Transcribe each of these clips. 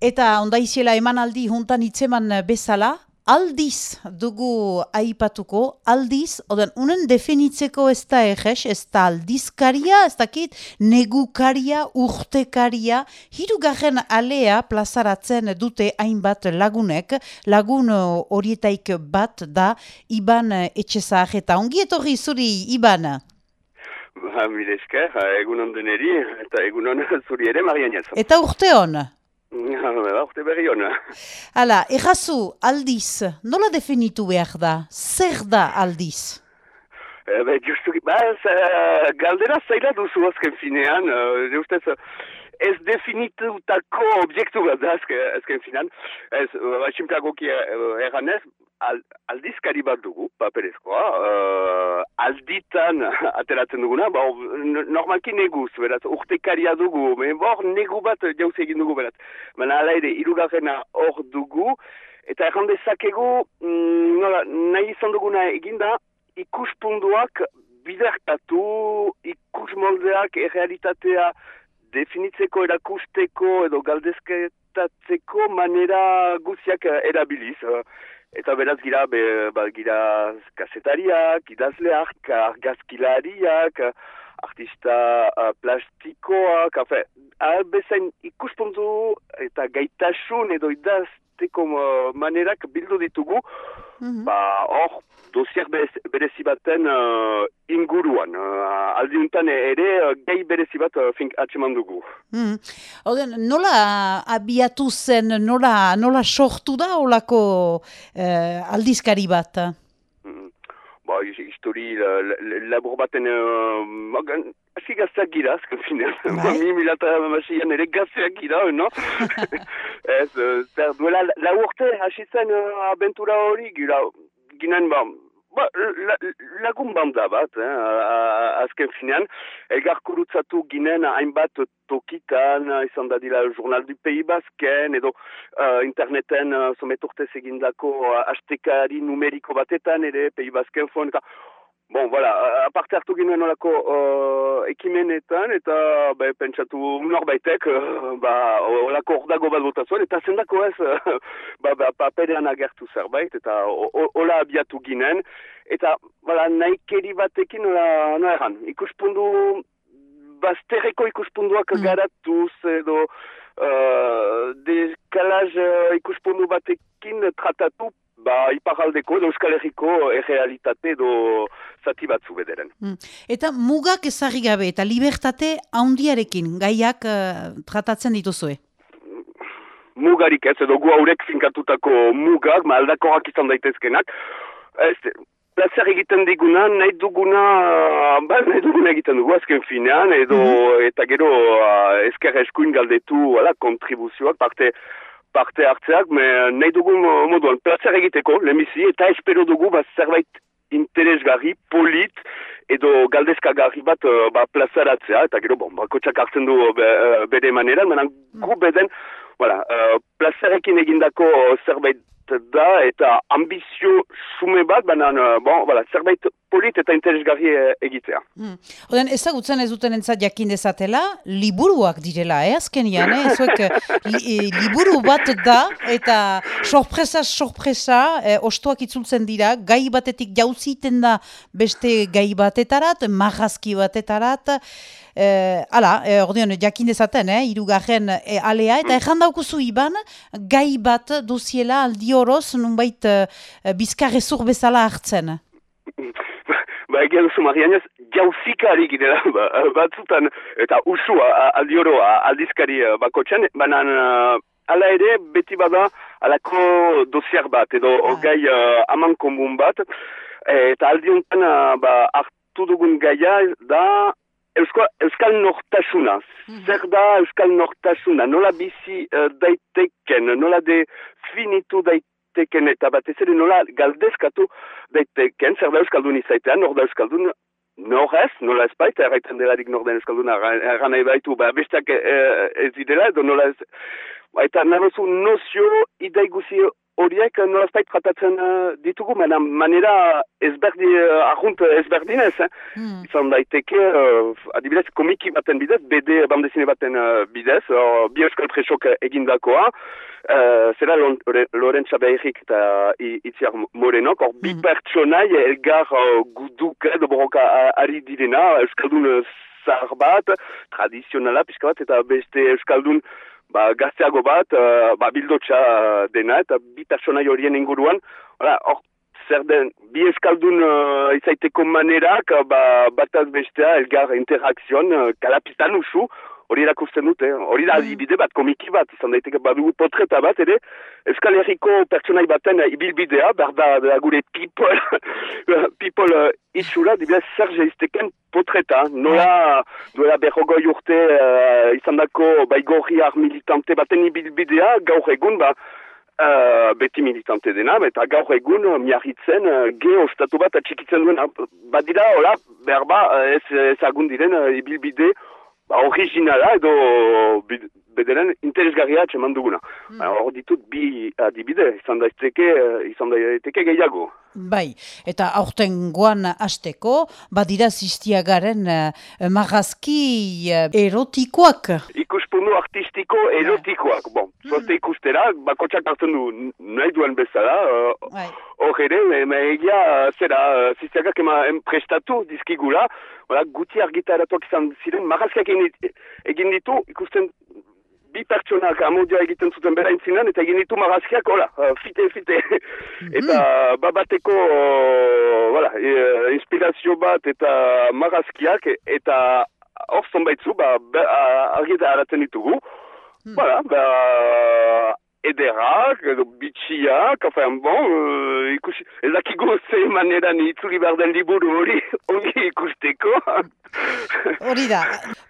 Eta ondaiziela emanaldi juntan itzeman bezala, aldiz dugu aipatuko, aldiz, oden, unen definitzeko ez da egez, ez da aldizkaria, ez dakit, negukaria, urtekaria, hirugarren alea plazaratzen dute hainbat lagunek, lagun horietaik bat da, Iban Etxezak, eta ongi etorri zuri, Iban? Ha, mire esker, egun ondeneri, eta egun on zuri ere, Marian Eta urte hon? Ja, urte berri hona. Hala, errazu, aldiz, nola definitu behar da? Zer da aldiz? E, be, justu, ba, ez, galdera zaila duzu azken finean, uh, ustez, ez definitutako objektu bat da azken finean, ez, uh, erranez, al, aldizkari bat dugu, paperezkoa, uh, alditan ateratzen duguna, ba, normalki neguz, beraz, urtekaria dugu, men bor negu bat jauz egin dugu, beraz. Baina ala ere, irugarrena hor dugu, eta erran dezakegu, mm, nola, nahi izan duguna eginda, ikuspunduak biderkatu, ikus moldeak errealitatea definitzeko, erakusteko, edo galdezketatzeko manera guziak erabiliz. Eta beraz gira, be, ba, gira kasetariak, idazleak, argazkilariak, artista plastikoak, afe, bezain ikuspuntu eta gaitasun edo idazteko uh, manerak bildu ditugu, mm ba, hor, dosier berezi baten uh, inguruan. Uh, aldiuntan ere uh, gai berezi bat uh, fink atseman dugu. Mm. Oden, nola abiatu zen, nola, nola sortu da olako uh, aldizkari bat? Mm. Ba, histori labur baten... Uh, Asi gazteak gira, azken finean. Bai. Mi milata masian ere gazteak gira, no? Ez, zer, duela, la urte, hasi zen uh, abentura hori, gira, ginen, ba, ba la, lagun banda bat, eh, azken finean, elgar kurutzatu ginen hainbat tokitan, izan da dila Journal du Pei Basken, edo uh, interneten uh, someturtez egindako uh, astekari numeriko batetan, ere Pei Basken fon, eta Bon, voilà, aparte hartu ginen olako uh, ekimenetan, eta be, pentsatu norbaitek, uh, ba, olako ordago bat bota zuen, eta zendako ez, uh, ba, ba, paperean agertu zerbait, eta hola abiatu ginen, eta, voilà, nahi batekin, nola, nola erran, ikuspundu, bazterreko ikuspunduak mm. garatuz, edo, uh, deskalaz uh, ikuspundu batekin tratatu, ba, iparaldeko edo euskal herriko errealitate edo zati batzu bederen. Mm. Eta mugak ezagri gabe eta libertate haundiarekin gaiak uh, tratatzen dituzue? Mugarik ez edo gu haurek finkatutako mugak, ma aldakorak izan daitezkenak. Ez, plazer egiten diguna, nahi duguna, ba, nahi duguna egiten dugu azken finean, edo, mm eta gero uh, ezker eskuin galdetu, ala, kontribuzioak, parte, parte hartzeak, me nahi dugu moduan plazer egiteko, lemizi, eta espero dugu bat zerbait interesgarri, polit, edo galdezkagarri bat uh, ba, plazaratzea, eta gero, bon, bakotxak hartzen du be, uh, bere manera, mena gu beden, voilà, uh, plazerekin egindako zerbait da, eta ambizio sume bat, baina, bon, voilà, zerbait polit eta interesgarri eh, egitea. Hmm. Oden, ezagutzen ez duten entzat jakin dezatela, liburuak direla, eh, azkenian, eh? Ezuek, li, liburu bat da, eta sorpresa, sorpresa, eh, ostoak itzultzen dira, gai batetik jauziten da beste gai batetarat, marrazki batetarat, eh, ala, eh, ordean, jakin dezaten, eh, irugarren eh, alea, eta erran daukuzu iban, gai bat doziela aldi horoz, nunbait eh, bizkarrezur bezala hartzen? Ba egia duzu marianez, jauzikari gidela ba, batzutan, eta usua aldioro aldizkari uh, bako txan, banan uh, ala ere beti bada alako dosiar bat, edo ah. gai uh, aman komun bat, eta aldiontan uh, ba, hartu dugun gaia da Euskal, euskal nortasuna, mm zer da euskal nortasuna, nola bizi uh, daiteken, nola definitu daiteken, daiteken eta batez ere nola galdezkatu daiteken, zer da Euskaldun izaitean, nor da Euskaldun nor ez, nola ez baita, erraiten delarik nor den Euskaldun erran baitu, ba, besteak e, ez idela, edo nola ez, eta narozu nozio idaiguzi horiek nolazpait tratatzen uh, ditugu, mena manera ezberdi, uh, ahunt ezberdinez, eh? mm. izan daiteke, uh, adibidez, komiki baten bidez, BD bandezine baten uh, bidez, uh, bi euskal presok egindakoa, uh, zera Lorenza Behirik eta Itziar Morenok, hor bi mm. pertsonai elgar uh, guduk edo borroka ari direna, euskaldun zahar bat, tradizionala pixka bat, eta beste euskaldun ba, gazteago bat, uh, ba, bildotxa dena, eta bi personai horien inguruan, hor, zer den, bi eskaldun uh, izaiteko manerak, ba, bataz bestea, elgar interakzion, uh, kalapistan usu, hori erakusten dute, hori da mm. adibide bat, komiki bat, izan daiteke. Badugu potreta bat, ere, Euskal Herriko pertsonai baten ibilbidea, berda da gure people, people uh, itxura, dibidez, zer jeizteken potreta, nola duela berrogoi urte uh, izan dako baigorriar militante baten ibilbidea, gaur egun, ba, Uh, beti militante dena, eta gaur egun miarritzen uh, ge ostatu bat atxikitzen duen, badira, hola, berba, ez, ez agundiren uh, ibilbide ba, originala edo bederen interesgarria atxeman duguna. Mm. Hor ditut bi adibide, izan daiteke, izan daiteke gehiago. Bai, eta aurten guan azteko, badira ziztiagaren uh, marrazki uh, erotikoak. Ikuspunu artistiko erotikoak. Bon, mm. zoazte ikustera, bakotxak hartzen du nahi duen bezala. Bai. Hor uh, ere, egia zera ziztiagak ema prestatu dizkigula, guti argita eratuak izan ziren, marrazkiak egin ditu, ikusten bi pertsonak amodia egiten zuten bera intzinan, eta egin ditu marazkiak, hola, uh, fite, fite. Mm Eta babateko, uh, voilà, e, inspirazio bat eta marazkiak, eta hor zonbaitzu, ba, argita aratzen ditugu. Mm. Voilà, ba, ederak, edo bitxiak, enfin, bon, uh, ikusi, ezakigu ze maneran itzuli behar den liburu hori, ongi ikusteko. Hori da,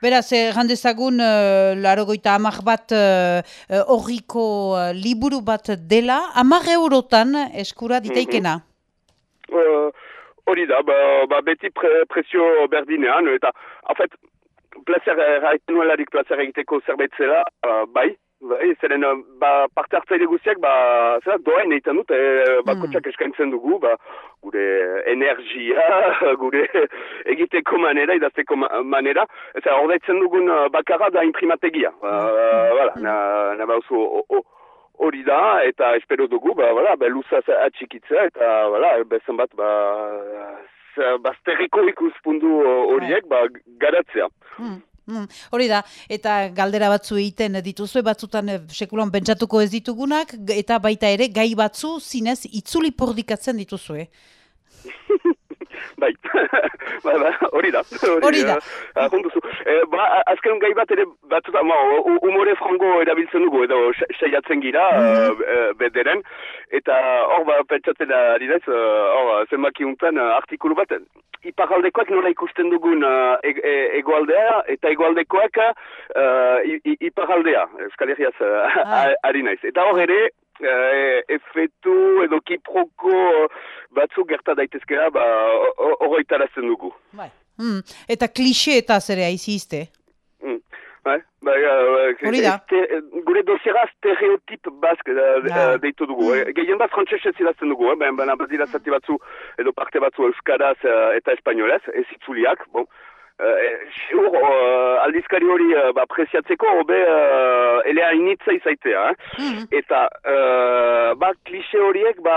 beraz, jandezagun, uh, laro goita amak bat uh, horriko uh, liburu bat dela, amak eurotan eskura diteikena? Mhm. Hori mm -hmm. uh, da, ba, ba, beti pre, presio berdinean, eta, fait, placer, erraiten nuelarik placer egiteko zerbait zela, uh, bai, Bai, zeren, ba, parte hartzaile guztiak, ba, zera, doain egiten dut, e, ba, mm. eskaintzen dugu, ba, gure energia, gure egiteko manera, idazteko manera, ez da, ordaitzen dugun bakarra da imprimategia, ba, mm. na, na bauzu, hori da, eta espero dugu, ba, bala, ba, luzaz atxikitzea, eta, bala, bezan bat, ba, bazterriko ikuspundu horiek, ba, garatzea. Mm. Mm, hori da, eta galdera batzu egiten dituzue, batzutan eh, sekulan pentsatuko ez ditugunak, eta baita ere gai batzu zinez itzuli pordikatzen dituzue. bai, bai, bai, hori da. Hori da. Uh, ba, azken gai bat ere batzutan, ma, umore frango erabiltzen dugu, edo saiatzen gira, mm -hmm. bederen, eta hor, ba, pentsatzen ari daiz, hor, zenbaki untan, artikulu bat, iparaldekoak nola ikusten dugun uh, e, e, egoaldea eta egoaldekoak uh, iparaldea, euskal herriaz uh, ari naiz. Eta hor ere, uh, efetu edo kiproko batzuk gerta daitezkera ba, horretarazten dugu. Bai. Hmm. Eta klixe eta zere aizizte? Bai, bai, bai, gure dosiera stereotip bask uh, deitu dugu. Mm. Eh? Gehien bat frantzesez idazten dugu, eh? ben, ben, bazira zati batzu edo parte batzu euskaraz uh, eta espainolez, ez itzuliak, bon. Uh, uh, aldizkari hori uh, ba, presiatzeko, obe uh, elea initza izaitea. Eh? Mm. Eta uh, ba, klixe horiek ba,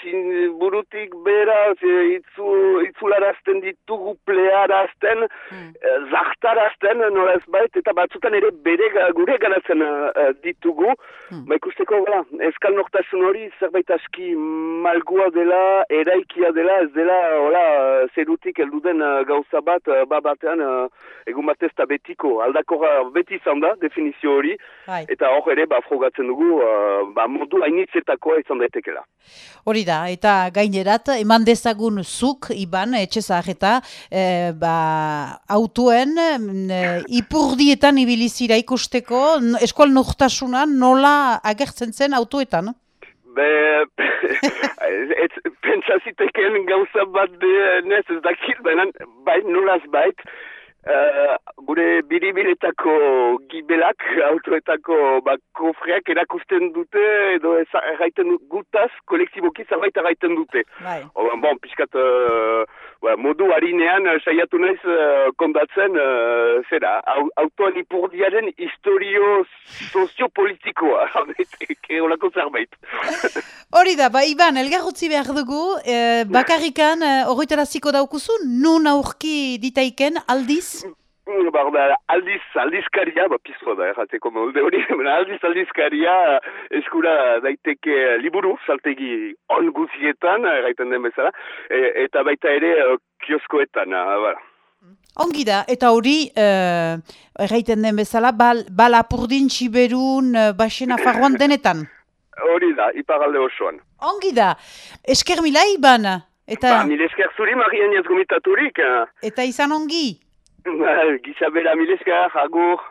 zin burutik bera, itzu, itzularazten ditugu plearazten, hmm. Eh, zartarazten, nola ez bait, eta batzutan ere bere gure garatzen uh, ditugu. Hmm. Ba ikusteko, bera, eskal nortasun hori zerbait aski malgua dela, eraikia dela, ez dela, hola, zerutik elduden uh, gauza bat, uh, ba batean, uh, egun batez eta betiko, aldakora beti izan da, definizio hori, Hai. eta hor ere, ba, frogatzen dugu, uh, ba, modu hainitzetakoa izan daitekela. Hori da, eta gainerat, eman dezagun zuk, Iban, etxezageta, e, ba, autoen, e, ipurdietan ibilizira ikusteko, eskual nortasuna nola agertzen zen autoetan? Be, ez, pentsaziteken gauza bat de, ez dakit, baina, bai, nolaz bait, Uh, gure biribiletako gibelak, autoetako ba, kofreak erakusten dute, edo erraiten gutaz, kolektiboki zerbait erraiten dute. Bai. O, bon, piskat, uh, ba, modu harinean uh, saiatu naiz uh, kondatzen, uh, zera, au, autoan ipurdiaren historio soziopolitikoa, olako zerbait. Hori da, ba, Iban, elgarrutzi behar dugu, eh, bakarrikan, eh, horretaraziko daukuzu, nun aurki ditaiken aldiz? Ba, ba, aldiz, aldizkaria, ba, pizua da, errateko molde hori, aldiz, aldizkaria eskura daiteke liburu, saltegi on guzietan, erraiten den bezala, e, eta baita ere kioskoetan, bara. Ongi da, eta hori, uh, erraiten den bezala, bal, bal txiberun, baxena farroan denetan. Hori da, iparalde osoan. Ongi da, esker mila iban. Eta, ba, mil esker zuri, marian jazgomitaturik. Eta izan ongi. Ba, Gizabela, mil esker, agur.